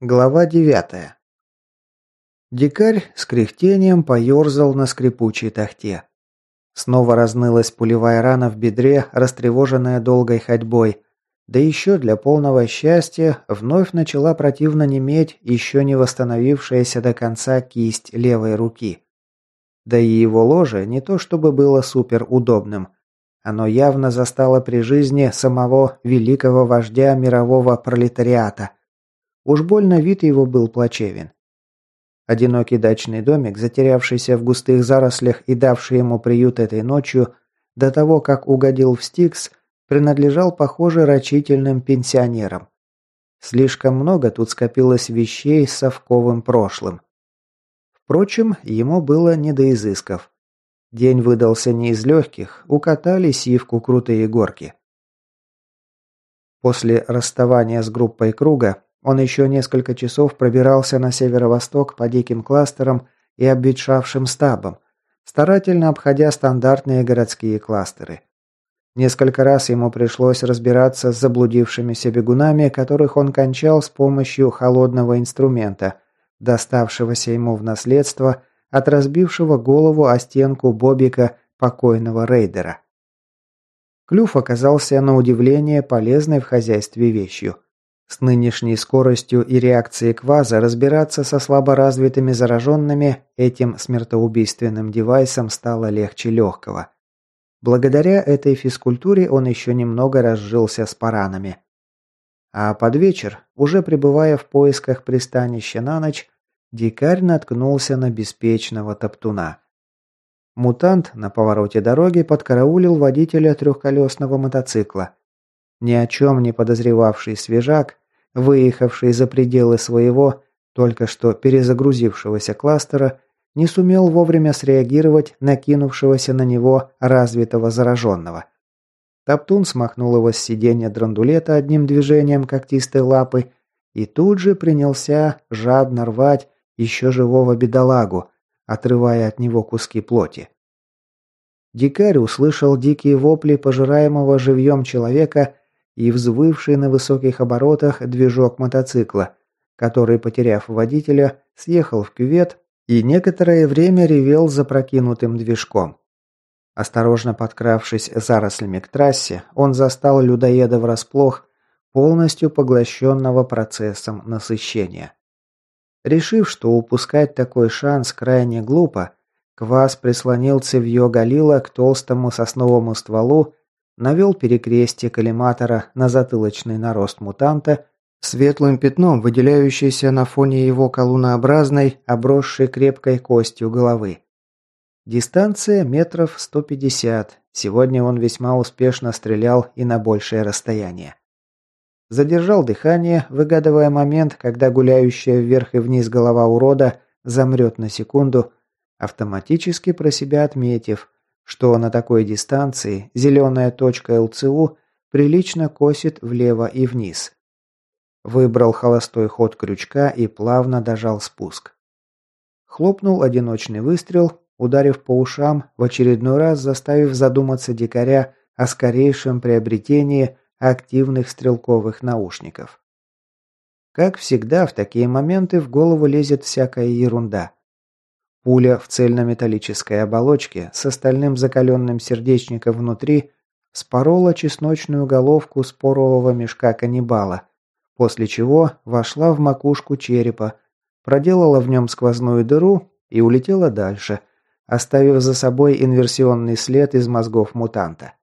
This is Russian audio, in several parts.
Глава девятая. Дикарь с кряхтением поерзал на скрипучей тахте. Снова разнылась пулевая рана в бедре, растревоженная долгой ходьбой. Да еще для полного счастья вновь начала противно неметь еще не восстановившаяся до конца кисть левой руки. Да и его ложе не то чтобы было суперудобным. Оно явно застало при жизни самого великого вождя мирового пролетариата – Уж больно вид его был плачевен. Одинокий дачный домик, затерявшийся в густых зарослях и давший ему приют этой ночью, до того, как угодил в Стикс, принадлежал, похоже, рачительным пенсионерам. Слишком много тут скопилось вещей с совковым прошлым. Впрочем, ему было не до изысков. День выдался не из легких, укатали сивку крутые горки. После расставания с группой круга он еще несколько часов пробирался на северо-восток по диким кластерам и обветшавшим стабам, старательно обходя стандартные городские кластеры. Несколько раз ему пришлось разбираться с заблудившимися бегунами, которых он кончал с помощью холодного инструмента, доставшегося ему в наследство от разбившего голову о стенку Бобика покойного рейдера. Клюв оказался на удивление полезной в хозяйстве вещью – с нынешней скоростью и реакцией кваза разбираться со слаборазвитыми зараженными этим смертоубийственным девайсом стало легче легкого. Благодаря этой физкультуре он еще немного разжился с паранами. А под вечер, уже пребывая в поисках пристанища на ночь, дикарь наткнулся на беспечного топтуна. Мутант на повороте дороги подкараулил водителя трехколесного мотоцикла. Ни о чем не подозревавший свежак выехавший за пределы своего, только что перезагрузившегося кластера, не сумел вовремя среагировать на кинувшегося на него развитого зараженного. Топтун смахнул его с сиденья драндулета одним движением когтистой лапы и тут же принялся жадно рвать еще живого бедолагу, отрывая от него куски плоти. Дикарь услышал дикие вопли пожираемого живьем человека и взвывший на высоких оборотах движок мотоцикла, который, потеряв водителя, съехал в кювет и некоторое время ревел запрокинутым движком. Осторожно подкравшись зарослями к трассе, он застал людоеда врасплох, полностью поглощенного процессом насыщения. Решив, что упускать такой шанс крайне глупо, Квас прислонил цевьё Галила к толстому сосновому стволу навел перекрестие коллиматора на затылочный нарост мутанта, светлым пятном, выделяющийся на фоне его колунообразной, обросшей крепкой костью головы. Дистанция метров 150. Сегодня он весьма успешно стрелял и на большее расстояние. Задержал дыхание, выгадывая момент, когда гуляющая вверх и вниз голова урода замрет на секунду, автоматически про себя отметив – что на такой дистанции зеленая точка ЛЦУ прилично косит влево и вниз. Выбрал холостой ход крючка и плавно дожал спуск. Хлопнул одиночный выстрел, ударив по ушам, в очередной раз заставив задуматься дикаря о скорейшем приобретении активных стрелковых наушников. Как всегда, в такие моменты в голову лезет всякая ерунда. Пуля в цельнометаллической оболочке с остальным закаленным сердечником внутри спорола чесночную головку спорового мешка каннибала, после чего вошла в макушку черепа, проделала в нем сквозную дыру и улетела дальше, оставив за собой инверсионный след из мозгов мутанта.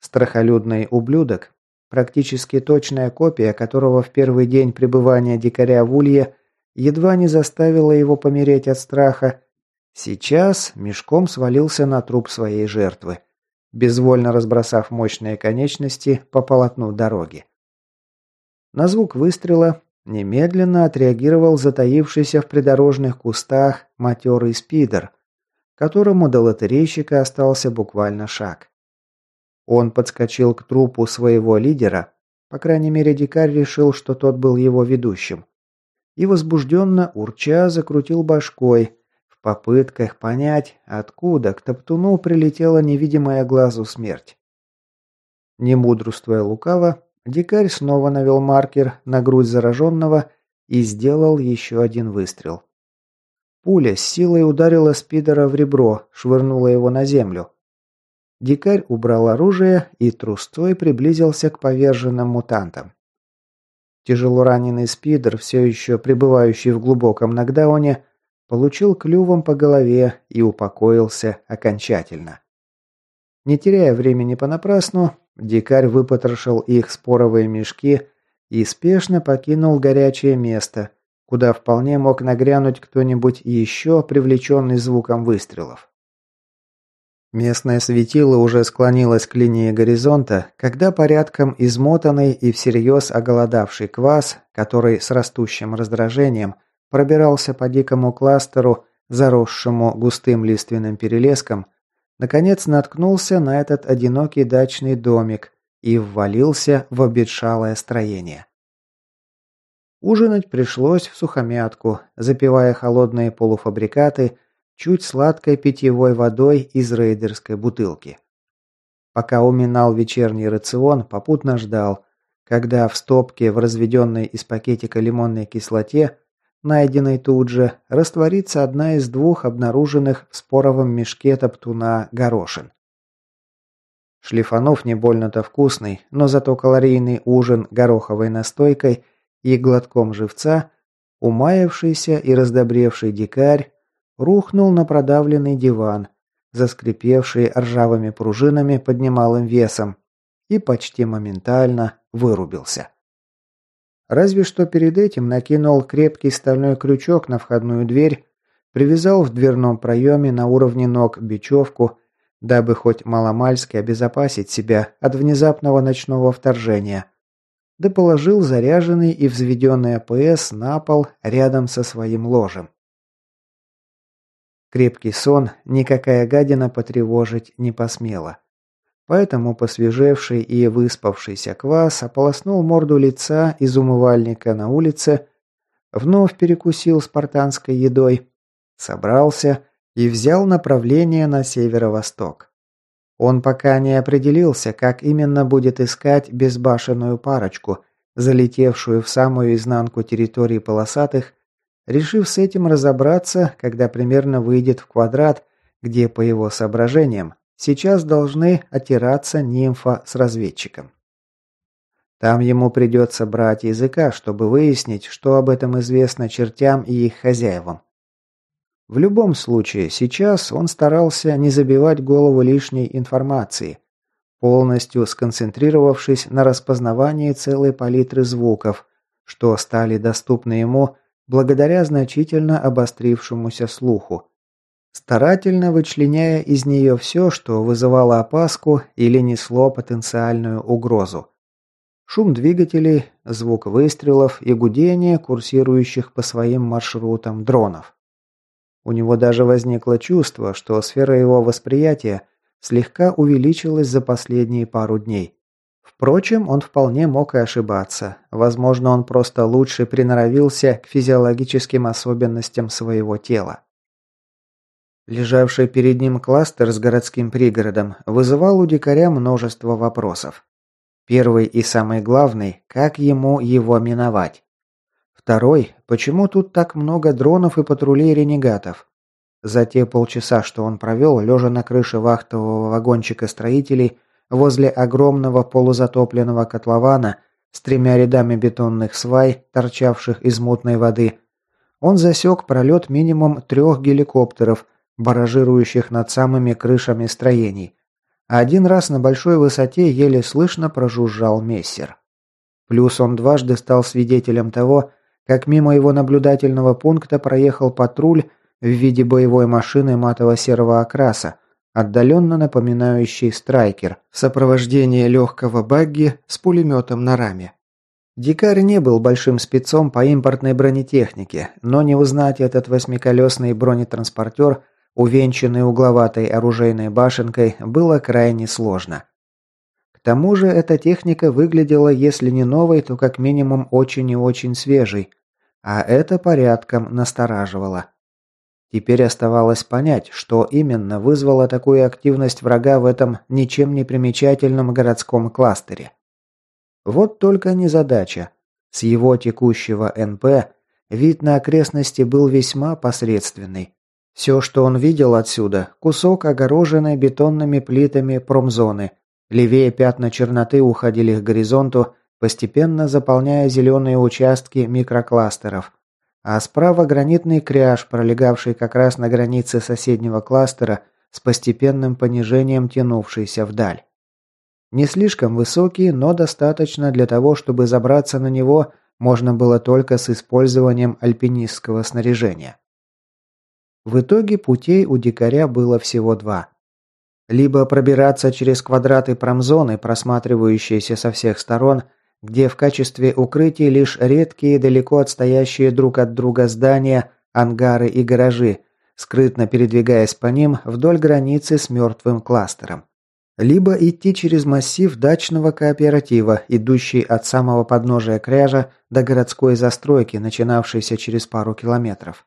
Страхолюдный ублюдок, практически точная копия которого в первый день пребывания дикаря в Улье едва не заставила его помереть от страха, сейчас мешком свалился на труп своей жертвы, безвольно разбросав мощные конечности по полотну дороги. На звук выстрела немедленно отреагировал затаившийся в придорожных кустах матерый спидер, которому до лотерейщика остался буквально шаг. Он подскочил к трупу своего лидера, по крайней мере дикарь решил, что тот был его ведущим, и возбужденно урча закрутил башкой в попытках понять, откуда к топтуну прилетела невидимая глазу смерть. Не мудрствуя лукаво, дикарь снова навел маркер на грудь зараженного и сделал еще один выстрел. Пуля с силой ударила Спидера в ребро, швырнула его на землю. Дикарь убрал оружие и трустой приблизился к поверженным мутантам. Тяжело раненый Спидер, все еще пребывающий в глубоком нокдауне, получил клювом по голове и упокоился окончательно. Не теряя времени понапрасну, дикарь выпотрошил их споровые мешки и спешно покинул горячее место, куда вполне мог нагрянуть кто-нибудь еще, привлеченный звуком выстрелов. Местное светило уже склонилось к линии горизонта, когда порядком измотанный и всерьез оголодавший квас, который с растущим раздражением пробирался по дикому кластеру, заросшему густым лиственным перелеском, наконец наткнулся на этот одинокий дачный домик и ввалился в обветшалое строение. Ужинать пришлось в сухомятку, запивая холодные полуфабрикаты – чуть сладкой питьевой водой из рейдерской бутылки. Пока уминал вечерний рацион, попутно ждал, когда в стопке в разведенной из пакетика лимонной кислоте, найденной тут же, растворится одна из двух обнаруженных в споровом мешке топтуна горошин. Шлифанув не больно-то вкусный, но зато калорийный ужин гороховой настойкой и глотком живца, умаявшийся и раздобревший дикарь рухнул на продавленный диван, заскрипевший ржавыми пружинами под немалым весом, и почти моментально вырубился. Разве что перед этим накинул крепкий стальной крючок на входную дверь, привязал в дверном проеме на уровне ног бечевку, дабы хоть маломальски обезопасить себя от внезапного ночного вторжения, да положил заряженный и взведенный АПС на пол рядом со своим ложем. Крепкий сон никакая гадина потревожить не посмела. Поэтому посвежевший и выспавшийся квас ополоснул морду лица из умывальника на улице, вновь перекусил спартанской едой, собрался и взял направление на северо-восток. Он пока не определился, как именно будет искать безбашенную парочку, залетевшую в самую изнанку территории полосатых решив с этим разобраться, когда примерно выйдет в квадрат, где, по его соображениям, сейчас должны отираться нимфа с разведчиком. Там ему придется брать языка, чтобы выяснить, что об этом известно чертям и их хозяевам. В любом случае, сейчас он старался не забивать голову лишней информации, полностью сконцентрировавшись на распознавании целой палитры звуков, что стали доступны ему благодаря значительно обострившемуся слуху, старательно вычленяя из нее все, что вызывало опаску или несло потенциальную угрозу. Шум двигателей, звук выстрелов и гудение курсирующих по своим маршрутам дронов. У него даже возникло чувство, что сфера его восприятия слегка увеличилась за последние пару дней. Впрочем, он вполне мог и ошибаться. Возможно, он просто лучше приноровился к физиологическим особенностям своего тела. Лежавший перед ним кластер с городским пригородом вызывал у дикаря множество вопросов. Первый и самый главный – как ему его миновать? Второй – почему тут так много дронов и патрулей ренегатов? За те полчаса, что он провел, лежа на крыше вахтового вагончика строителей – возле огромного полузатопленного котлована с тремя рядами бетонных свай, торчавших из мутной воды, он засек пролет минимум трех геликоптеров, баражирующих над самыми крышами строений. А один раз на большой высоте еле слышно прожужжал мессер. Плюс он дважды стал свидетелем того, как мимо его наблюдательного пункта проехал патруль в виде боевой машины матово-серого окраса, отдаленно напоминающий страйкер, в сопровождении легкого багги с пулеметом на раме. Дикарь не был большим спецом по импортной бронетехнике, но не узнать этот восьмиколесный бронетранспортер, увенчанный угловатой оружейной башенкой, было крайне сложно. К тому же эта техника выглядела, если не новой, то как минимум очень и очень свежей, а это порядком настораживало. Теперь оставалось понять, что именно вызвало такую активность врага в этом ничем не примечательном городском кластере. Вот только незадача. С его текущего НП вид на окрестности был весьма посредственный. Все, что он видел отсюда – кусок огороженной бетонными плитами промзоны. Левее пятна черноты уходили к горизонту, постепенно заполняя зеленые участки микрокластеров. А справа гранитный кряж, пролегавший как раз на границе соседнего кластера, с постепенным понижением тянувшийся вдаль. Не слишком высокий, но достаточно для того, чтобы забраться на него можно было только с использованием альпинистского снаряжения. В итоге путей у дикаря было всего два. Либо пробираться через квадраты промзоны, просматривающиеся со всех сторон, где в качестве укрытий лишь редкие, далеко отстоящие друг от друга здания, ангары и гаражи, скрытно передвигаясь по ним вдоль границы с мертвым кластером. Либо идти через массив дачного кооператива, идущий от самого подножия кряжа до городской застройки, начинавшейся через пару километров.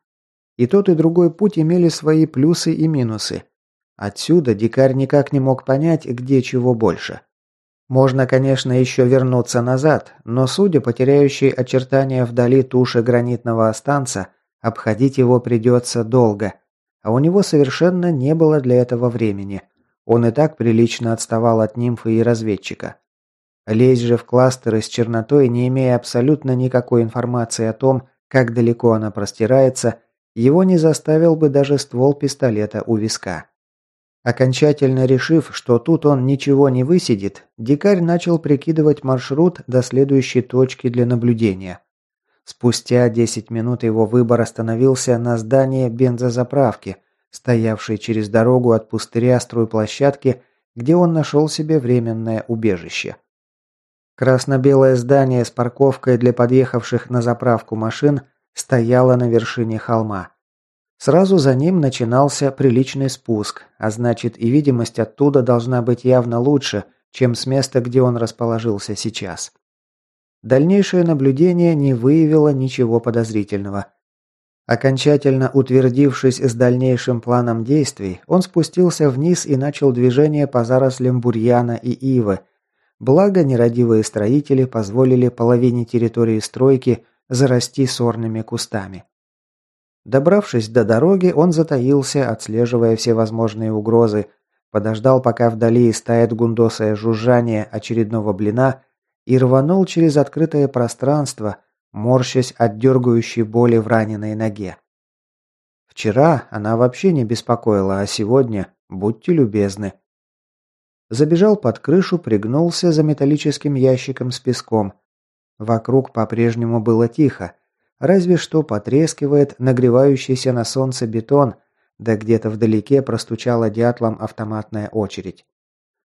И тот, и другой путь имели свои плюсы и минусы. Отсюда дикарь никак не мог понять, где чего больше. Можно, конечно, еще вернуться назад, но, судя по теряющей очертания вдали туши гранитного останца, обходить его придется долго, а у него совершенно не было для этого времени. Он и так прилично отставал от нимфы и разведчика. Лезть же в кластеры с чернотой, не имея абсолютно никакой информации о том, как далеко она простирается, его не заставил бы даже ствол пистолета у виска. Окончательно решив, что тут он ничего не высидит, дикарь начал прикидывать маршрут до следующей точки для наблюдения. Спустя 10 минут его выбор остановился на здании бензозаправки, стоявшей через дорогу от пустыря стройплощадки, где он нашел себе временное убежище. Красно-белое здание с парковкой для подъехавших на заправку машин – стояла на вершине холма. Сразу за ним начинался приличный спуск, а значит и видимость оттуда должна быть явно лучше, чем с места, где он расположился сейчас. Дальнейшее наблюдение не выявило ничего подозрительного. Окончательно утвердившись с дальнейшим планом действий, он спустился вниз и начал движение по зарослям бурьяна и ивы. Благо, нерадивые строители позволили половине территории стройки зарасти сорными кустами. Добравшись до дороги, он затаился, отслеживая все возможные угрозы, подождал, пока вдали истает гундосое жужжание очередного блина и рванул через открытое пространство, морщась от дергающей боли в раненой ноге. Вчера она вообще не беспокоила, а сегодня будьте любезны. Забежал под крышу, пригнулся за металлическим ящиком с песком – Вокруг по-прежнему было тихо, разве что потрескивает нагревающийся на солнце бетон, да где-то вдалеке простучала дятлом автоматная очередь.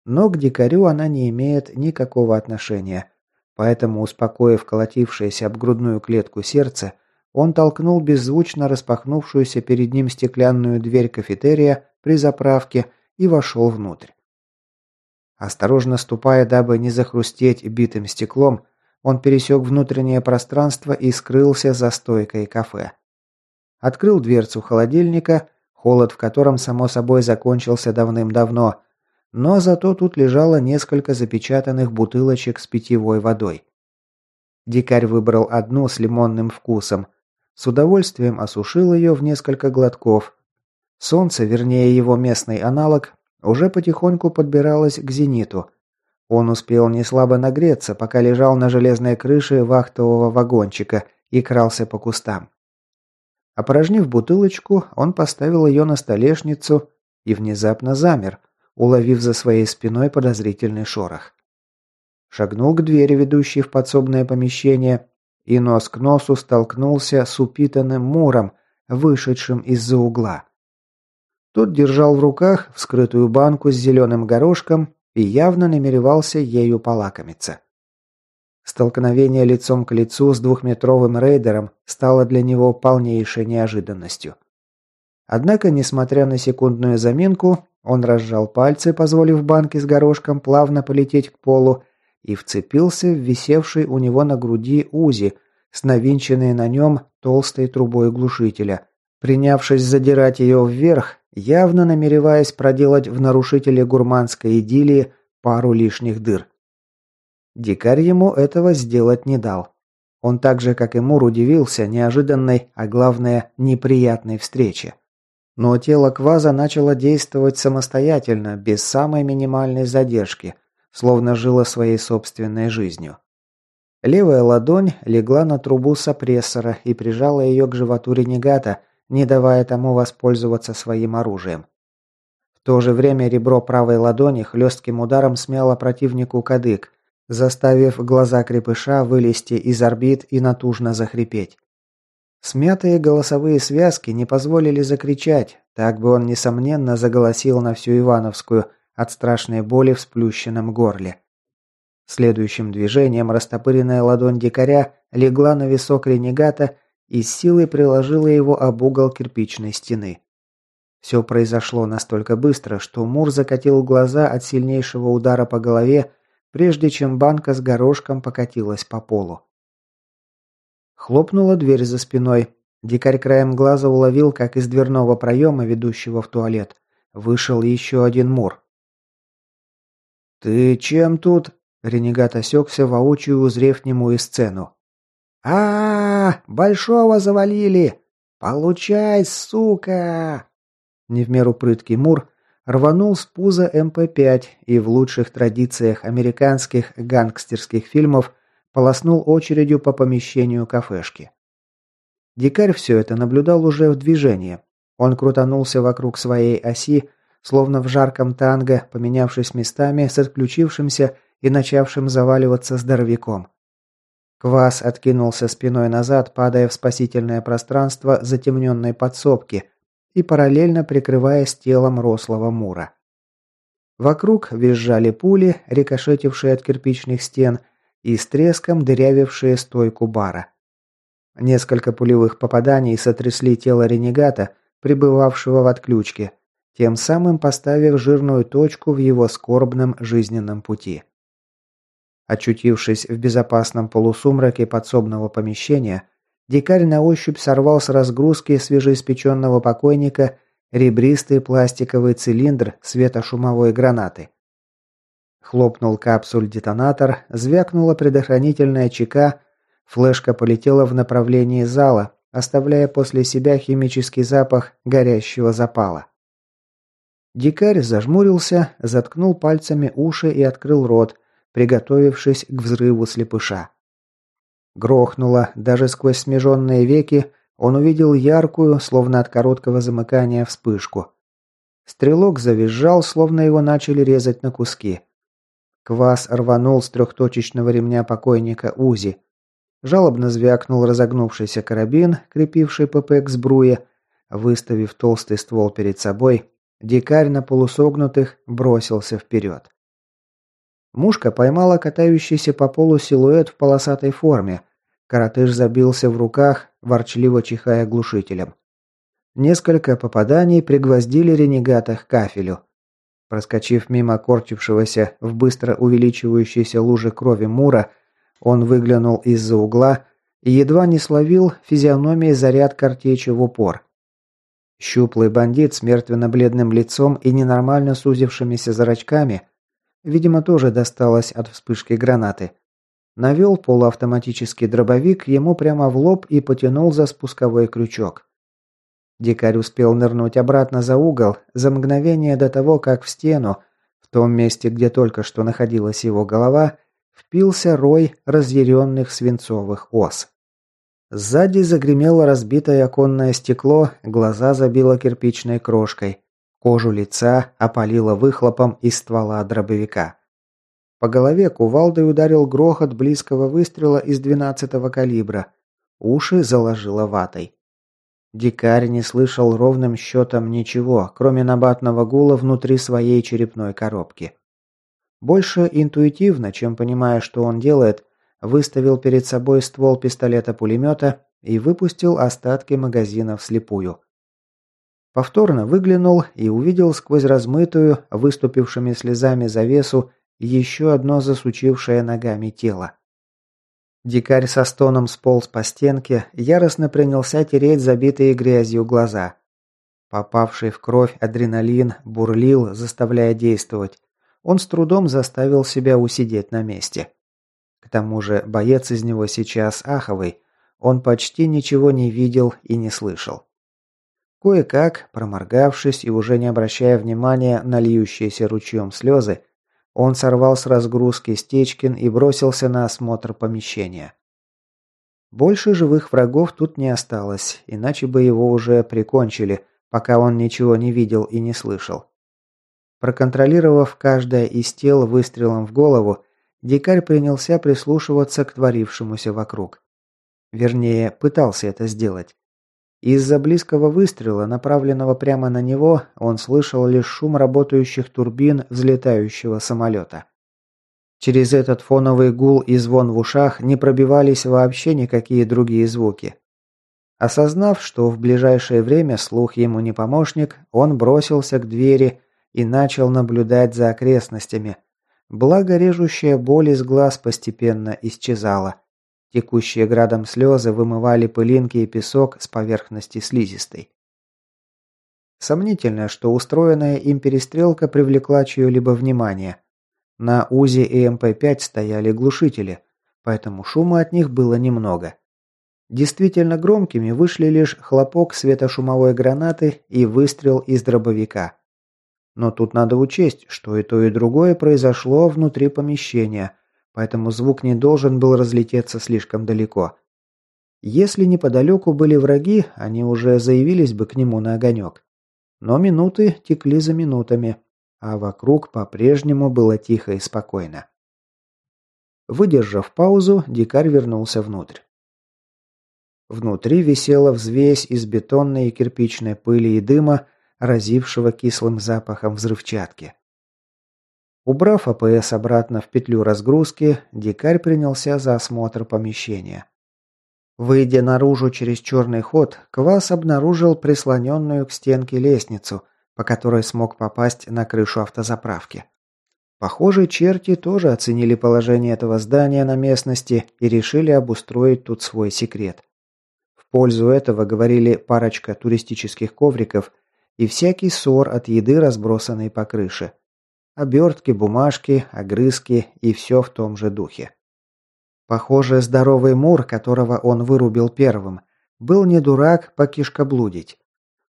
Но к дикарю она не имеет никакого отношения, поэтому, успокоив колотившееся об грудную клетку сердце, он толкнул беззвучно распахнувшуюся перед ним стеклянную дверь кафетерия при заправке и вошел внутрь. Осторожно ступая, дабы не захрустеть битым стеклом, он пересек внутреннее пространство и скрылся за стойкой кафе. Открыл дверцу холодильника, холод в котором, само собой, закончился давным-давно, но зато тут лежало несколько запечатанных бутылочек с питьевой водой. Дикарь выбрал одну с лимонным вкусом. С удовольствием осушил ее в несколько глотков. Солнце, вернее его местный аналог, уже потихоньку подбиралось к зениту, он успел неслабо нагреться, пока лежал на железной крыше вахтового вагончика и крался по кустам. Опорожнив бутылочку, он поставил ее на столешницу и внезапно замер, уловив за своей спиной подозрительный шорох. Шагнул к двери, ведущей в подсобное помещение, и нос к носу столкнулся с упитанным муром, вышедшим из-за угла. Тот держал в руках вскрытую банку с зеленым горошком и явно намеревался ею полакомиться. Столкновение лицом к лицу с двухметровым рейдером стало для него полнейшей неожиданностью. Однако, несмотря на секундную заминку, он разжал пальцы, позволив банке с горошком плавно полететь к полу, и вцепился в висевший у него на груди УЗИ с навинченной на нем толстой трубой глушителя, принявшись задирать ее вверх явно намереваясь проделать в нарушителе гурманской идиллии пару лишних дыр. Дикарь ему этого сделать не дал. Он так же, как и Мур, удивился неожиданной, а главное, неприятной встрече. Но тело Кваза начало действовать самостоятельно, без самой минимальной задержки, словно жило своей собственной жизнью. Левая ладонь легла на трубу сопрессора и прижала ее к животу ренегата, не давая тому воспользоваться своим оружием. В то же время ребро правой ладони хлестким ударом смяло противнику кадык, заставив глаза крепыша вылезти из орбит и натужно захрипеть. Смятые голосовые связки не позволили закричать, так бы он, несомненно, заголосил на всю Ивановскую от страшной боли в сплющенном горле. Следующим движением растопыренная ладонь дикаря легла на висок ренегата и с силой приложила его об угол кирпичной стены. Все произошло настолько быстро, что Мур закатил глаза от сильнейшего удара по голове прежде чем банка с горошком покатилась по полу. Хлопнула дверь за спиной. Дикарь краем глаза уловил, как из дверного проема, ведущего в туалет, вышел еще один мур. «Ты чем тут?» – ренегат осекся, воочию узрев немую сцену. а, -а, -а Большого завалили! Получай, сука!» Не в меру прыткий Мур рванул с пуза МП-5 и в лучших традициях американских гангстерских фильмов полоснул очередью по помещению кафешки. Дикарь все это наблюдал уже в движении. Он крутанулся вокруг своей оси, словно в жарком танго, поменявшись местами с отключившимся и начавшим заваливаться здоровяком. Квас откинулся спиной назад, падая в спасительное пространство затемненной подсобки – и параллельно прикрываясь телом рослого Мура. Вокруг визжали пули, рикошетившие от кирпичных стен и с треском дырявившие стойку бара. Несколько пулевых попаданий сотрясли тело ренегата, пребывавшего в отключке, тем самым поставив жирную точку в его скорбном жизненном пути. Очутившись в безопасном полусумраке подсобного помещения, Дикарь на ощупь сорвал с разгрузки свежеиспеченного покойника ребристый пластиковый цилиндр светошумовой гранаты. Хлопнул капсуль-детонатор, звякнула предохранительная чека, флешка полетела в направлении зала, оставляя после себя химический запах горящего запала. Дикарь зажмурился, заткнул пальцами уши и открыл рот, приготовившись к взрыву слепыша. Грохнуло, даже сквозь смеженные веки он увидел яркую, словно от короткого замыкания, вспышку. Стрелок завизжал, словно его начали резать на куски. Квас рванул с трехточечного ремня покойника Узи. Жалобно звякнул разогнувшийся карабин, крепивший ПП к сбруе. Выставив толстый ствол перед собой, дикарь на полусогнутых бросился вперед. Мушка поймала катающийся по полу силуэт в полосатой форме. Коротыш забился в руках, ворчливо чихая глушителем. Несколько попаданий пригвоздили ренегата к кафелю. Проскочив мимо корчившегося в быстро увеличивающейся луже крови Мура, он выглянул из-за угла и едва не словил физиономией заряд картечи в упор. Щуплый бандит с мертвенно-бледным лицом и ненормально сузившимися зрачками – Видимо, тоже досталось от вспышки гранаты. Навел полуавтоматический дробовик ему прямо в лоб и потянул за спусковой крючок. Дикарь успел нырнуть обратно за угол за мгновение до того, как в стену, в том месте, где только что находилась его голова, впился рой разъяренных свинцовых ос. Сзади загремело разбитое оконное стекло, глаза забило кирпичной крошкой. Кожу лица опалило выхлопом из ствола дробовика. По голове кувалдой ударил грохот близкого выстрела из 12-го калибра. Уши заложило ватой. Дикарь не слышал ровным счетом ничего, кроме набатного гула внутри своей черепной коробки. Больше интуитивно, чем понимая, что он делает, выставил перед собой ствол пистолета-пулемета и выпустил остатки магазина вслепую. Повторно выглянул и увидел сквозь размытую, выступившими слезами завесу, еще одно засучившее ногами тело. Дикарь со стоном сполз по стенке, яростно принялся тереть забитые грязью глаза. Попавший в кровь адреналин бурлил, заставляя действовать. Он с трудом заставил себя усидеть на месте. К тому же боец из него сейчас аховый, он почти ничего не видел и не слышал. Кое-как, проморгавшись и уже не обращая внимания на льющиеся ручьем слезы, он сорвал с разгрузки Стечкин и бросился на осмотр помещения. Больше живых врагов тут не осталось, иначе бы его уже прикончили, пока он ничего не видел и не слышал. Проконтролировав каждое из тел выстрелом в голову, дикарь принялся прислушиваться к творившемуся вокруг. Вернее, пытался это сделать. Из-за близкого выстрела, направленного прямо на него, он слышал лишь шум работающих турбин взлетающего самолета. Через этот фоновый гул и звон в ушах не пробивались вообще никакие другие звуки. Осознав, что в ближайшее время слух ему не помощник, он бросился к двери и начал наблюдать за окрестностями. Благо режущая боль из глаз постепенно исчезала. Текущие градом слезы вымывали пылинки и песок с поверхности слизистой. Сомнительно, что устроенная им перестрелка привлекла чье-либо внимание. На УЗИ и МП-5 стояли глушители, поэтому шума от них было немного. Действительно громкими вышли лишь хлопок светошумовой гранаты и выстрел из дробовика. Но тут надо учесть, что и то, и другое произошло внутри помещения – поэтому звук не должен был разлететься слишком далеко. Если неподалеку были враги, они уже заявились бы к нему на огонек. Но минуты текли за минутами, а вокруг по-прежнему было тихо и спокойно. Выдержав паузу, дикарь вернулся внутрь. Внутри висела взвесь из бетонной и кирпичной пыли и дыма, разившего кислым запахом взрывчатки. Убрав АПС обратно в петлю разгрузки, дикарь принялся за осмотр помещения. Выйдя наружу через черный ход, Квас обнаружил прислоненную к стенке лестницу, по которой смог попасть на крышу автозаправки. Похоже, черти тоже оценили положение этого здания на местности и решили обустроить тут свой секрет. В пользу этого говорили парочка туристических ковриков и всякий ссор от еды, разбросанной по крыше. Обертки, бумажки, огрызки и все в том же духе. Похоже, здоровый Мур, которого он вырубил первым, был не дурак покишкоблудить.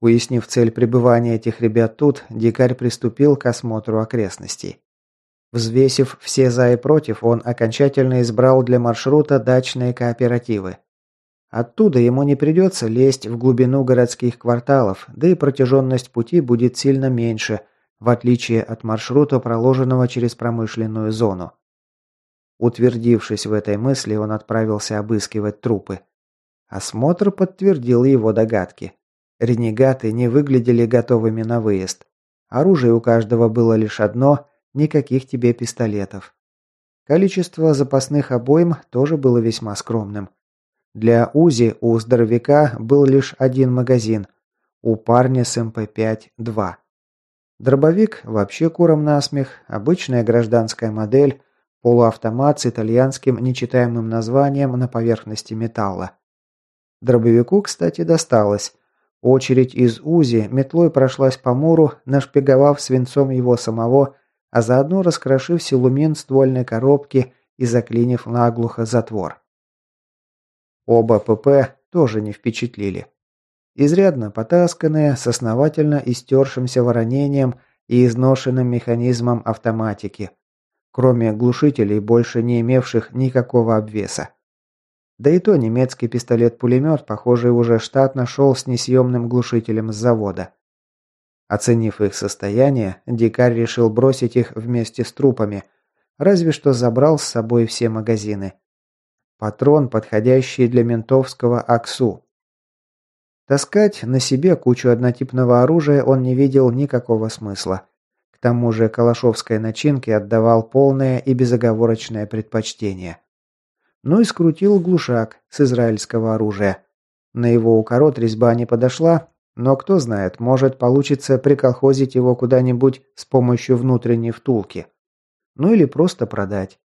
Уяснив цель пребывания этих ребят тут, дикарь приступил к осмотру окрестностей. Взвесив все за и против, он окончательно избрал для маршрута дачные кооперативы. Оттуда ему не придется лезть в глубину городских кварталов, да и протяженность пути будет сильно меньше – в отличие от маршрута, проложенного через промышленную зону. Утвердившись в этой мысли, он отправился обыскивать трупы. Осмотр подтвердил его догадки. Ренегаты не выглядели готовыми на выезд. Оружие у каждого было лишь одно, никаких тебе пистолетов. Количество запасных обоим тоже было весьма скромным. Для УЗИ у здоровяка был лишь один магазин, у парня с МП-5 – два. Дробовик вообще куром насмех, обычная гражданская модель, полуавтомат с итальянским нечитаемым названием на поверхности металла. Дробовику, кстати, досталось. Очередь из УЗИ метлой прошлась по муру, нашпиговав свинцом его самого, а заодно раскрошив силумин ствольной коробки и заклинив наглухо затвор. Оба ПП тоже не впечатлили. Изрядно потасканные, с основательно истершимся воронением и изношенным механизмом автоматики, кроме глушителей, больше не имевших никакого обвеса. Да и то немецкий пистолет-пулемет, похоже, уже штатно шел с несъемным глушителем с завода. Оценив их состояние, дикарь решил бросить их вместе с трупами, разве что забрал с собой все магазины. Патрон, подходящий для ментовского АКСУ, Таскать на себе кучу однотипного оружия он не видел никакого смысла. К тому же калашовской начинке отдавал полное и безоговорочное предпочтение. Ну и скрутил глушак с израильского оружия. На его укорот резьба не подошла, но кто знает, может получится приколхозить его куда-нибудь с помощью внутренней втулки. Ну или просто продать.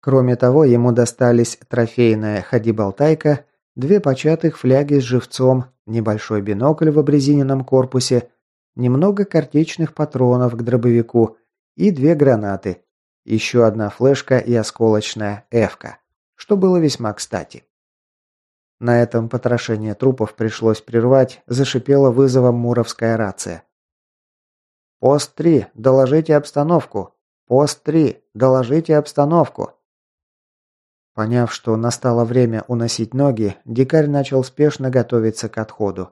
Кроме того, ему достались трофейная ходи-болтайка, две початых фляги с живцом, небольшой бинокль в обрезиненном корпусе, немного картечных патронов к дробовику и две гранаты. еще одна флешка и осколочная «Эвка», что было весьма кстати. На этом потрошение трупов пришлось прервать, зашипела вызовом муровская рация. «Пост 3, доложите обстановку! Пост 3, доложите обстановку!» Поняв, что настало время уносить ноги, дикарь начал спешно готовиться к отходу.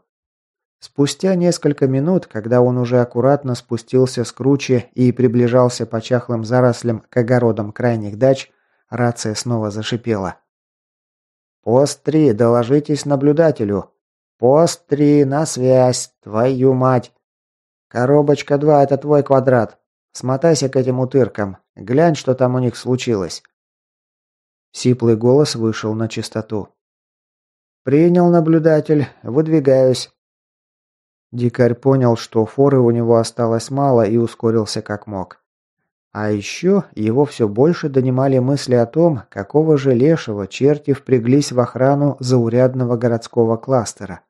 Спустя несколько минут, когда он уже аккуратно спустился с кручи и приближался по чахлым зарослям к огородам крайних дач, рация снова зашипела. «Пост 3, доложитесь наблюдателю. Пост 3, на связь, твою мать. Коробочка 2, это твой квадрат. Смотайся к этим утыркам. Глянь, что там у них случилось. Сиплый голос вышел на чистоту. «Принял наблюдатель. Выдвигаюсь». Дикарь понял, что форы у него осталось мало и ускорился как мог. А еще его все больше донимали мысли о том, какого же лешего черти впряглись в охрану заурядного городского кластера.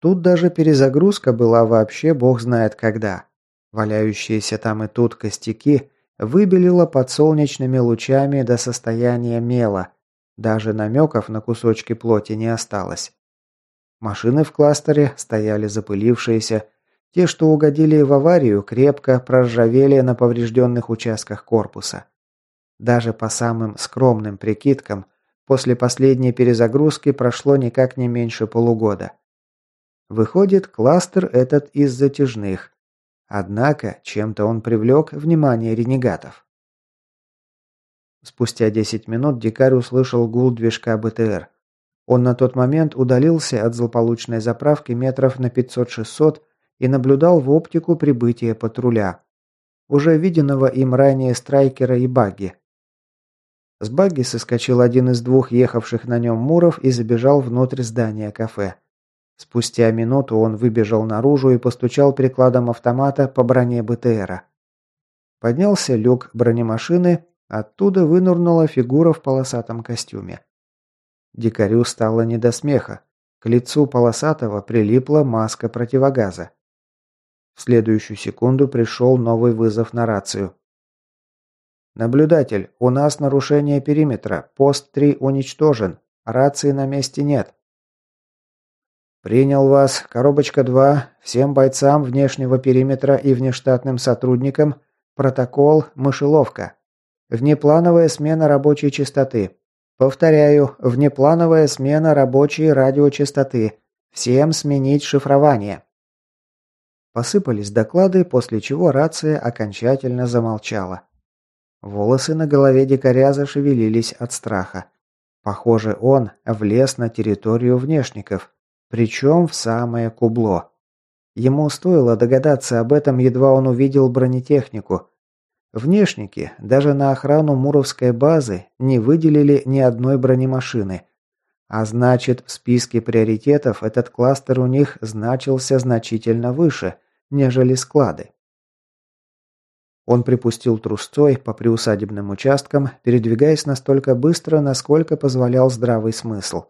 Тут даже перезагрузка была вообще бог знает когда. Валяющиеся там и тут костяки Выбелило под солнечными лучами до состояния мела. Даже намеков на кусочки плоти не осталось. Машины в кластере стояли запылившиеся. Те, что угодили в аварию, крепко проржавели на поврежденных участках корпуса. Даже по самым скромным прикидкам, после последней перезагрузки прошло никак не меньше полугода. Выходит, кластер этот из затяжных. Однако, чем-то он привлек внимание ренегатов. Спустя 10 минут дикарь услышал гул движка БТР. Он на тот момент удалился от злополучной заправки метров на 500-600 и наблюдал в оптику прибытия патруля. Уже виденного им ранее страйкера и багги. С багги соскочил один из двух ехавших на нем муров и забежал внутрь здания кафе. Спустя минуту он выбежал наружу и постучал прикладом автомата по броне БТРа. Поднялся люк бронемашины, оттуда вынурнула фигура в полосатом костюме. Дикарю стало не до смеха. К лицу полосатого прилипла маска противогаза. В следующую секунду пришел новый вызов на рацию. «Наблюдатель, у нас нарушение периметра. Пост 3 уничтожен. Рации на месте нет. «Принял вас. Коробочка 2. Всем бойцам внешнего периметра и внештатным сотрудникам. Протокол «Мышеловка». Внеплановая смена рабочей частоты. Повторяю, внеплановая смена рабочей радиочастоты. Всем сменить шифрование». Посыпались доклады, после чего рация окончательно замолчала. Волосы на голове дикаря зашевелились от страха. Похоже, он влез на территорию внешников. Причем в самое кубло. Ему стоило догадаться об этом, едва он увидел бронетехнику. Внешники, даже на охрану Муровской базы, не выделили ни одной бронемашины. А значит, в списке приоритетов этот кластер у них значился значительно выше, нежели склады. Он припустил трусцой по приусадебным участкам, передвигаясь настолько быстро, насколько позволял здравый смысл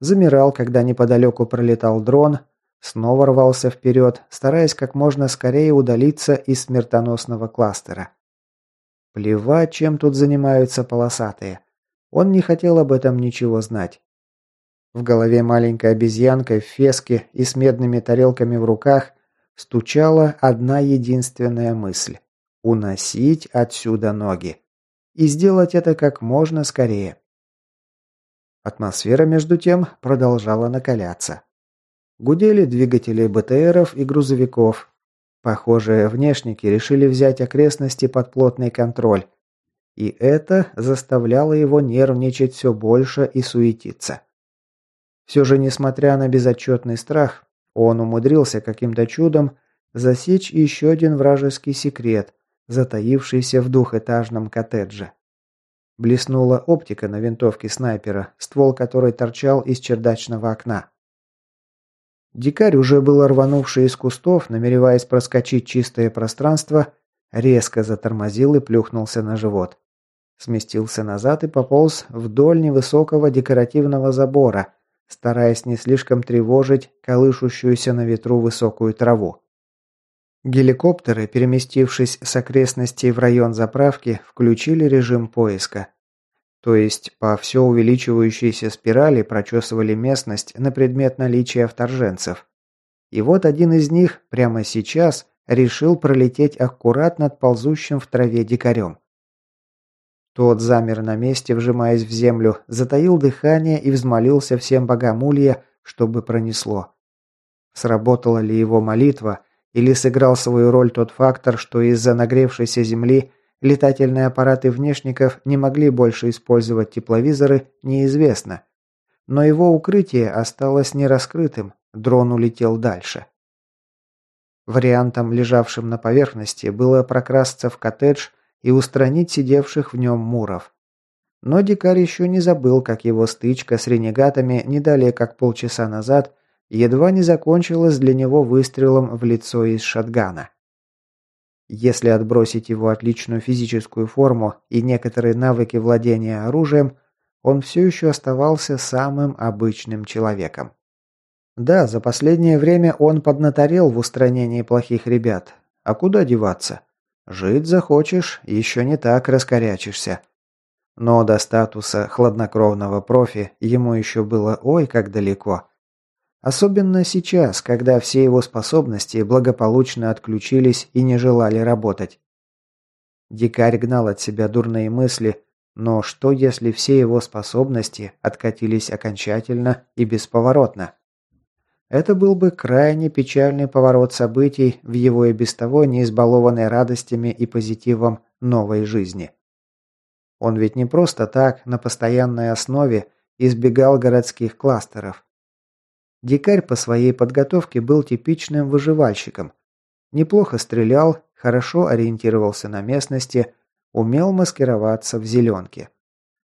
замирал, когда неподалеку пролетал дрон, снова рвался вперед, стараясь как можно скорее удалиться из смертоносного кластера. Плевать, чем тут занимаются полосатые. Он не хотел об этом ничего знать. В голове маленькой обезьянкой в феске и с медными тарелками в руках стучала одна единственная мысль – уносить отсюда ноги. И сделать это как можно скорее. Атмосфера, между тем, продолжала накаляться. Гудели двигатели БТРов и грузовиков. Похоже, внешники решили взять окрестности под плотный контроль. И это заставляло его нервничать все больше и суетиться. Все же, несмотря на безотчетный страх, он умудрился каким-то чудом засечь еще один вражеский секрет, затаившийся в двухэтажном коттедже. Блеснула оптика на винтовке снайпера, ствол которой торчал из чердачного окна. Дикарь, уже было рванувший из кустов, намереваясь проскочить чистое пространство, резко затормозил и плюхнулся на живот. Сместился назад и пополз вдоль невысокого декоративного забора, стараясь не слишком тревожить колышущуюся на ветру высокую траву. Геликоптеры, переместившись с окрестностей в район заправки, включили режим поиска. То есть по все увеличивающейся спирали прочесывали местность на предмет наличия вторженцев. И вот один из них прямо сейчас решил пролететь аккурат над ползущим в траве дикарем. Тот замер на месте, вжимаясь в землю, затаил дыхание и взмолился всем богам Улья, чтобы пронесло. Сработала ли его молитва, или сыграл свою роль тот фактор, что из-за нагревшейся земли летательные аппараты внешников не могли больше использовать тепловизоры, неизвестно. Но его укрытие осталось нераскрытым, дрон улетел дальше. Вариантом, лежавшим на поверхности, было прокрасться в коттедж и устранить сидевших в нем муров. Но дикарь еще не забыл, как его стычка с ренегатами не далее как полчаса назад едва не закончилась для него выстрелом в лицо из шатгана. Если отбросить его отличную физическую форму и некоторые навыки владения оружием, он все еще оставался самым обычным человеком. Да, за последнее время он поднаторел в устранении плохих ребят. А куда деваться? Жить захочешь, еще не так раскорячишься. Но до статуса хладнокровного профи ему еще было ой как далеко. Особенно сейчас, когда все его способности благополучно отключились и не желали работать. Дикарь гнал от себя дурные мысли, но что если все его способности откатились окончательно и бесповоротно? Это был бы крайне печальный поворот событий в его и без того не избалованной радостями и позитивом новой жизни. Он ведь не просто так, на постоянной основе, избегал городских кластеров. Дикарь по своей подготовке был типичным выживальщиком. Неплохо стрелял, хорошо ориентировался на местности, умел маскироваться в зеленке.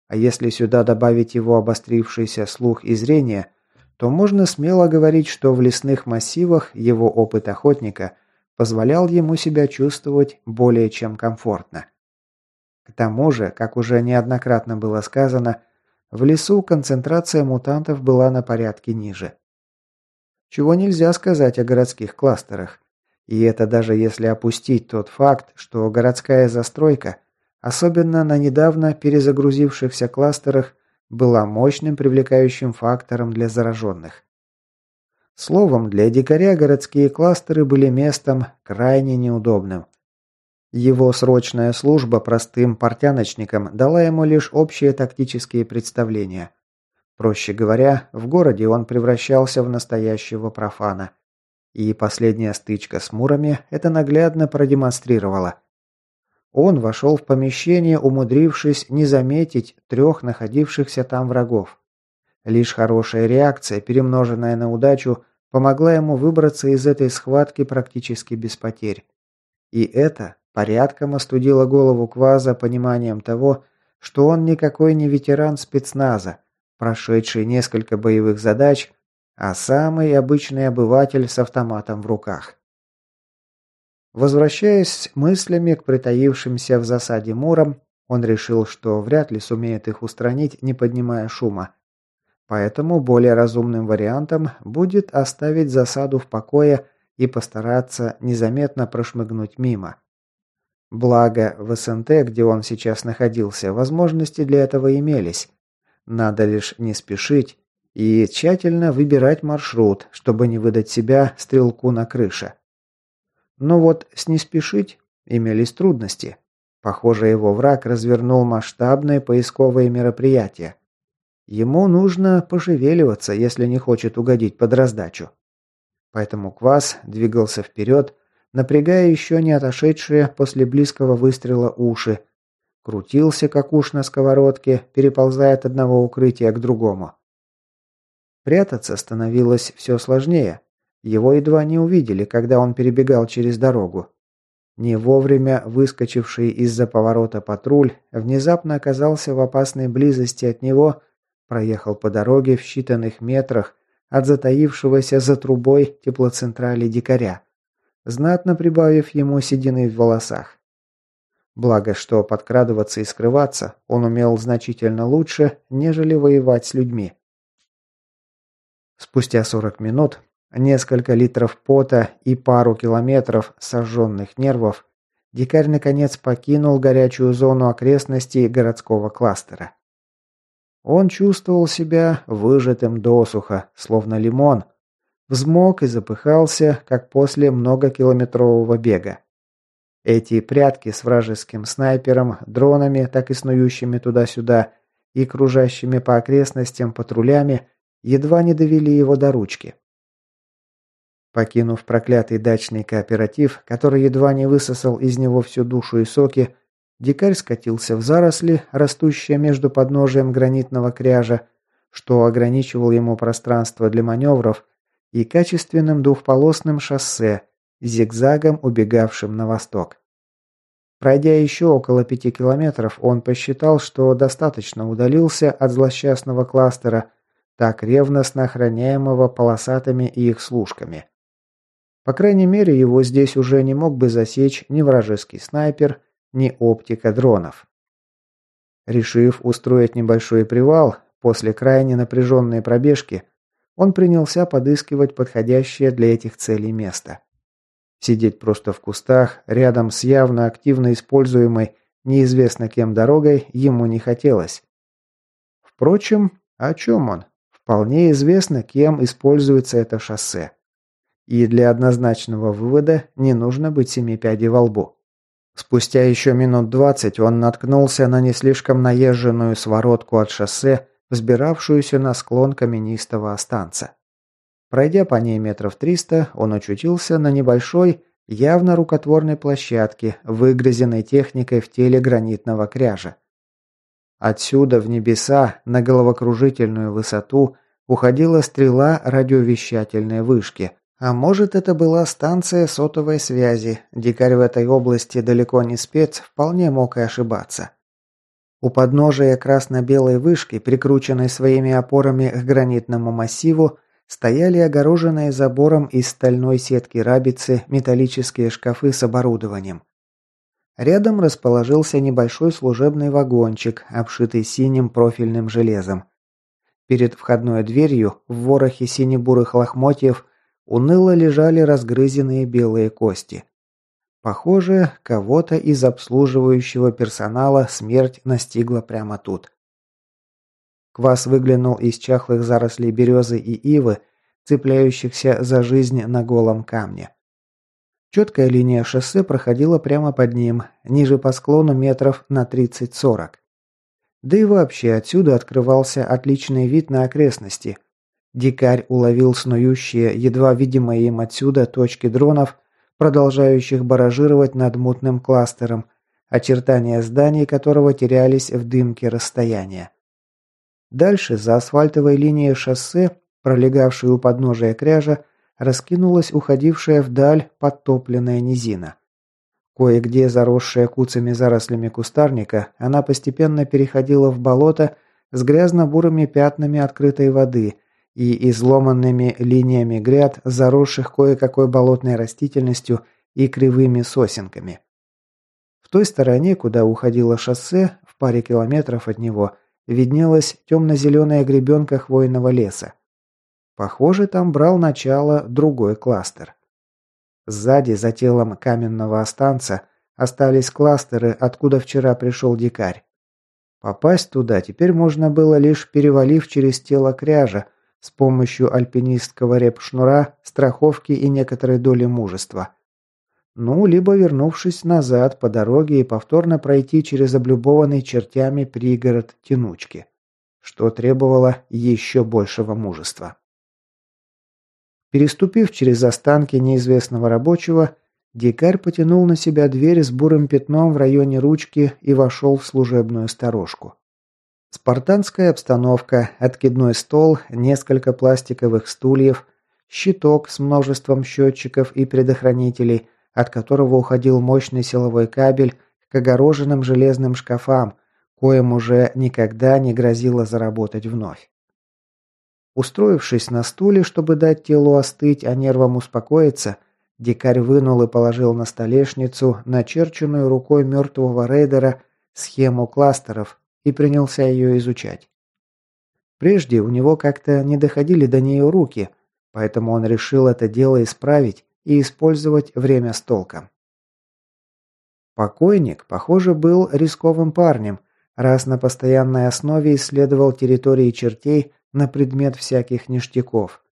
А если сюда добавить его обострившийся слух и зрение – то можно смело говорить, что в лесных массивах его опыт охотника позволял ему себя чувствовать более чем комфортно. К тому же, как уже неоднократно было сказано, в лесу концентрация мутантов была на порядке ниже. Чего нельзя сказать о городских кластерах. И это даже если опустить тот факт, что городская застройка, особенно на недавно перезагрузившихся кластерах, была мощным привлекающим фактором для зараженных. Словом, для дикаря городские кластеры были местом крайне неудобным. Его срочная служба простым портяночникам дала ему лишь общие тактические представления. Проще говоря, в городе он превращался в настоящего профана. И последняя стычка с мурами это наглядно продемонстрировала. Он вошел в помещение, умудрившись не заметить трех находившихся там врагов. Лишь хорошая реакция, перемноженная на удачу, помогла ему выбраться из этой схватки практически без потерь. И это порядком остудило голову Кваза пониманием того, что он никакой не ветеран спецназа, прошедший несколько боевых задач, а самый обычный обыватель с автоматом в руках. Возвращаясь мыслями к притаившимся в засаде мурам, он решил, что вряд ли сумеет их устранить, не поднимая шума. Поэтому более разумным вариантом будет оставить засаду в покое и постараться незаметно прошмыгнуть мимо. Благо, в СНТ, где он сейчас находился, возможности для этого имелись. Надо лишь не спешить и тщательно выбирать маршрут, чтобы не выдать себя стрелку на крыше. Но вот с не спешить имелись трудности. Похоже, его враг развернул масштабное поисковое мероприятие. Ему нужно пошевеливаться, если не хочет угодить под раздачу. Поэтому Квас двигался вперед, напрягая еще не отошедшие после близкого выстрела уши, крутился, как уж на сковородке, переползая от одного укрытия к другому. Прятаться становилось все сложнее. Его едва не увидели, когда он перебегал через дорогу. Не вовремя выскочивший из-за поворота патруль внезапно оказался в опасной близости от него, проехал по дороге в считанных метрах от затаившегося за трубой теплоцентрали дикаря, знатно прибавив ему седины в волосах. Благо, что подкрадываться и скрываться он умел значительно лучше, нежели воевать с людьми. Спустя 40 минут Несколько литров пота и пару километров сожженных нервов дикарь наконец покинул горячую зону окрестностей городского кластера. Он чувствовал себя выжатым досуха, словно лимон, взмок и запыхался, как после многокилометрового бега. Эти прятки с вражеским снайпером, дронами, так и снующими туда-сюда, и кружащими по окрестностям патрулями едва не довели его до ручки. Покинув проклятый дачный кооператив, который едва не высосал из него всю душу и соки, дикарь скатился в заросли, растущие между подножием гранитного кряжа, что ограничивал ему пространство для маневров, и качественным двухполосным шоссе, зигзагом убегавшим на восток. Пройдя еще около пяти километров, он посчитал, что достаточно удалился от злосчастного кластера, так ревностно охраняемого полосатыми и их служками. По крайней мере, его здесь уже не мог бы засечь ни вражеский снайпер, ни оптика дронов. Решив устроить небольшой привал, после крайне напряженной пробежки, он принялся подыскивать подходящее для этих целей место. Сидеть просто в кустах, рядом с явно активно используемой неизвестно кем дорогой, ему не хотелось. Впрочем, о чем он? Вполне известно, кем используется это шоссе. И для однозначного вывода не нужно быть семи пядей во лбу. Спустя еще минут двадцать он наткнулся на не слишком наезженную своротку от шоссе, взбиравшуюся на склон каменистого останца. Пройдя по ней метров триста, он очутился на небольшой, явно рукотворной площадке, выгрызенной техникой в теле гранитного кряжа. Отсюда в небеса, на головокружительную высоту, уходила стрела радиовещательной вышки. А может, это была станция сотовой связи. Дикарь в этой области далеко не спец, вполне мог и ошибаться. У подножия красно-белой вышки, прикрученной своими опорами к гранитному массиву, стояли огороженные забором из стальной сетки рабицы металлические шкафы с оборудованием. Рядом расположился небольшой служебный вагончик, обшитый синим профильным железом. Перед входной дверью в ворохе сине-бурых лохмотьев уныло лежали разгрызенные белые кости. Похоже, кого-то из обслуживающего персонала смерть настигла прямо тут. Квас выглянул из чахлых зарослей березы и ивы, цепляющихся за жизнь на голом камне. Четкая линия шоссе проходила прямо под ним, ниже по склону метров на 30-40. Да и вообще отсюда открывался отличный вид на окрестности. Дикарь уловил снующие, едва видимые им отсюда, точки дронов, продолжающих баражировать над мутным кластером, очертания зданий которого терялись в дымке расстояния. Дальше, за асфальтовой линией шоссе, пролегавшей у подножия кряжа, раскинулась уходившая вдаль подтопленная низина. Кое-где, заросшая куцами зарослями кустарника, она постепенно переходила в болото с грязно-бурыми пятнами открытой воды и изломанными линиями гряд, заросших кое-какой болотной растительностью и кривыми сосенками. В той стороне, куда уходило шоссе, в паре километров от него – виднелась темно-зеленая гребенка хвойного леса. Похоже, там брал начало другой кластер. Сзади, за телом каменного останца, остались кластеры, откуда вчера пришел дикарь. Попасть туда теперь можно было лишь перевалив через тело кряжа с помощью альпинистского репшнура, страховки и некоторой доли мужества. Ну, либо вернувшись назад по дороге и повторно пройти через облюбованный чертями пригород Тянучки, что требовало еще большего мужества. Переступив через останки неизвестного рабочего, дикарь потянул на себя дверь с бурым пятном в районе ручки и вошел в служебную сторожку. Спартанская обстановка, откидной стол, несколько пластиковых стульев, щиток с множеством счетчиков и предохранителей – от которого уходил мощный силовой кабель к огороженным железным шкафам, коим уже никогда не грозило заработать вновь. Устроившись на стуле, чтобы дать телу остыть, а нервам успокоиться, дикарь вынул и положил на столешницу начерченную рукой мертвого рейдера схему кластеров и принялся ее изучать. Прежде у него как-то не доходили до нее руки, Поэтому он решил это дело исправить и использовать время с толком. Покойник, похоже, был рисковым парнем, раз на постоянной основе исследовал территории чертей на предмет всяких ништяков.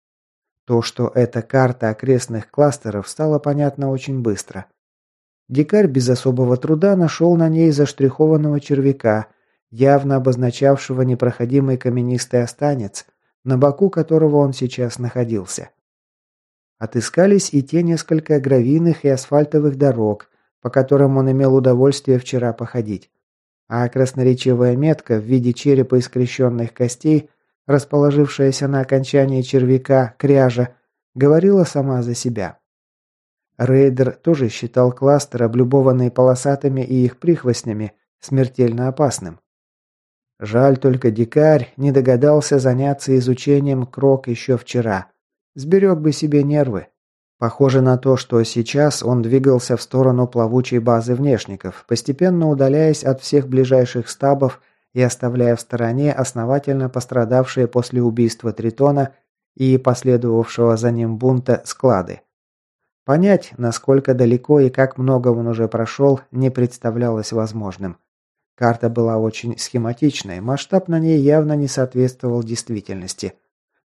То, что это карта окрестных кластеров, стало понятно очень быстро. Дикарь без особого труда нашел на ней заштрихованного червяка, явно обозначавшего непроходимый каменистый останец, на боку которого он сейчас находился. Отыскались и те несколько гравийных и асфальтовых дорог, по которым он имел удовольствие вчера походить. А красноречивая метка в виде черепа и скрещенных костей расположившаяся на окончании червяка кряжа, говорила сама за себя. Рейдер тоже считал кластер, облюбованный полосатыми и их прихвостнями, смертельно опасным. Жаль только дикарь не догадался заняться изучением крок еще вчера. Сберег бы себе нервы. Похоже на то, что сейчас он двигался в сторону плавучей базы внешников, постепенно удаляясь от всех ближайших стабов и оставляя в стороне основательно пострадавшие после убийства Тритона и последовавшего за ним бунта склады. Понять, насколько далеко и как много он уже прошел, не представлялось возможным. Карта была очень схематичной, масштаб на ней явно не соответствовал действительности.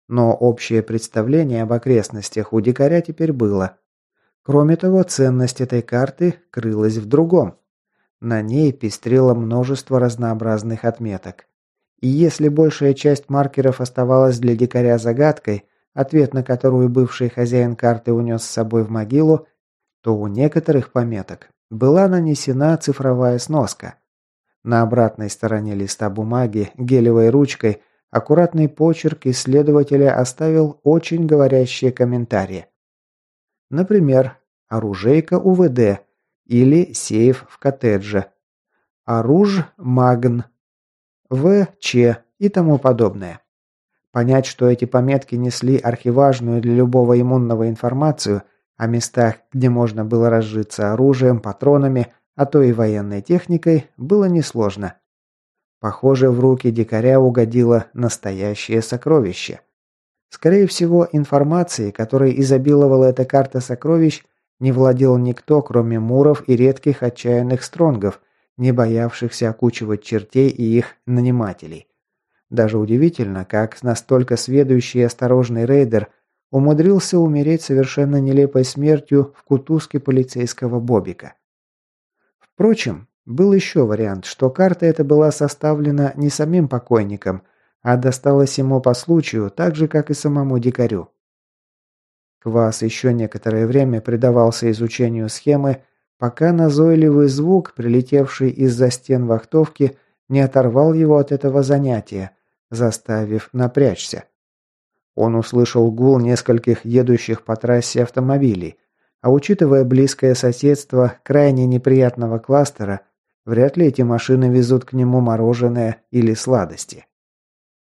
Но общее представление об окрестностях у дикаря теперь было. Кроме того, ценность этой карты крылась в другом. На ней пестрело множество разнообразных отметок. И если большая часть маркеров оставалась для дикаря загадкой, ответ на которую бывший хозяин карты унес с собой в могилу, то у некоторых пометок была нанесена цифровая сноска. На обратной стороне листа бумаги гелевой ручкой аккуратный почерк исследователя оставил очень говорящие комментарии. Например, оружейка УВД – или сейф в коттедже, оруж магн, ВЧ и тому подобное. Понять, что эти пометки несли архиважную для любого иммунного информацию о местах, где можно было разжиться оружием, патронами, а то и военной техникой, было несложно. Похоже, в руки дикаря угодило настоящее сокровище. Скорее всего, информации, которой изобиловала эта карта сокровищ, не владел никто, кроме муров и редких отчаянных стронгов, не боявшихся окучивать чертей и их нанимателей. Даже удивительно, как настолько сведущий и осторожный рейдер умудрился умереть совершенно нелепой смертью в кутузке полицейского Бобика. Впрочем, был еще вариант, что карта эта была составлена не самим покойником, а досталась ему по случаю, так же, как и самому дикарю. Квас еще некоторое время предавался изучению схемы, пока назойливый звук, прилетевший из-за стен вахтовки, не оторвал его от этого занятия, заставив напрячься. Он услышал гул нескольких едущих по трассе автомобилей, а учитывая близкое соседство крайне неприятного кластера, вряд ли эти машины везут к нему мороженое или сладости.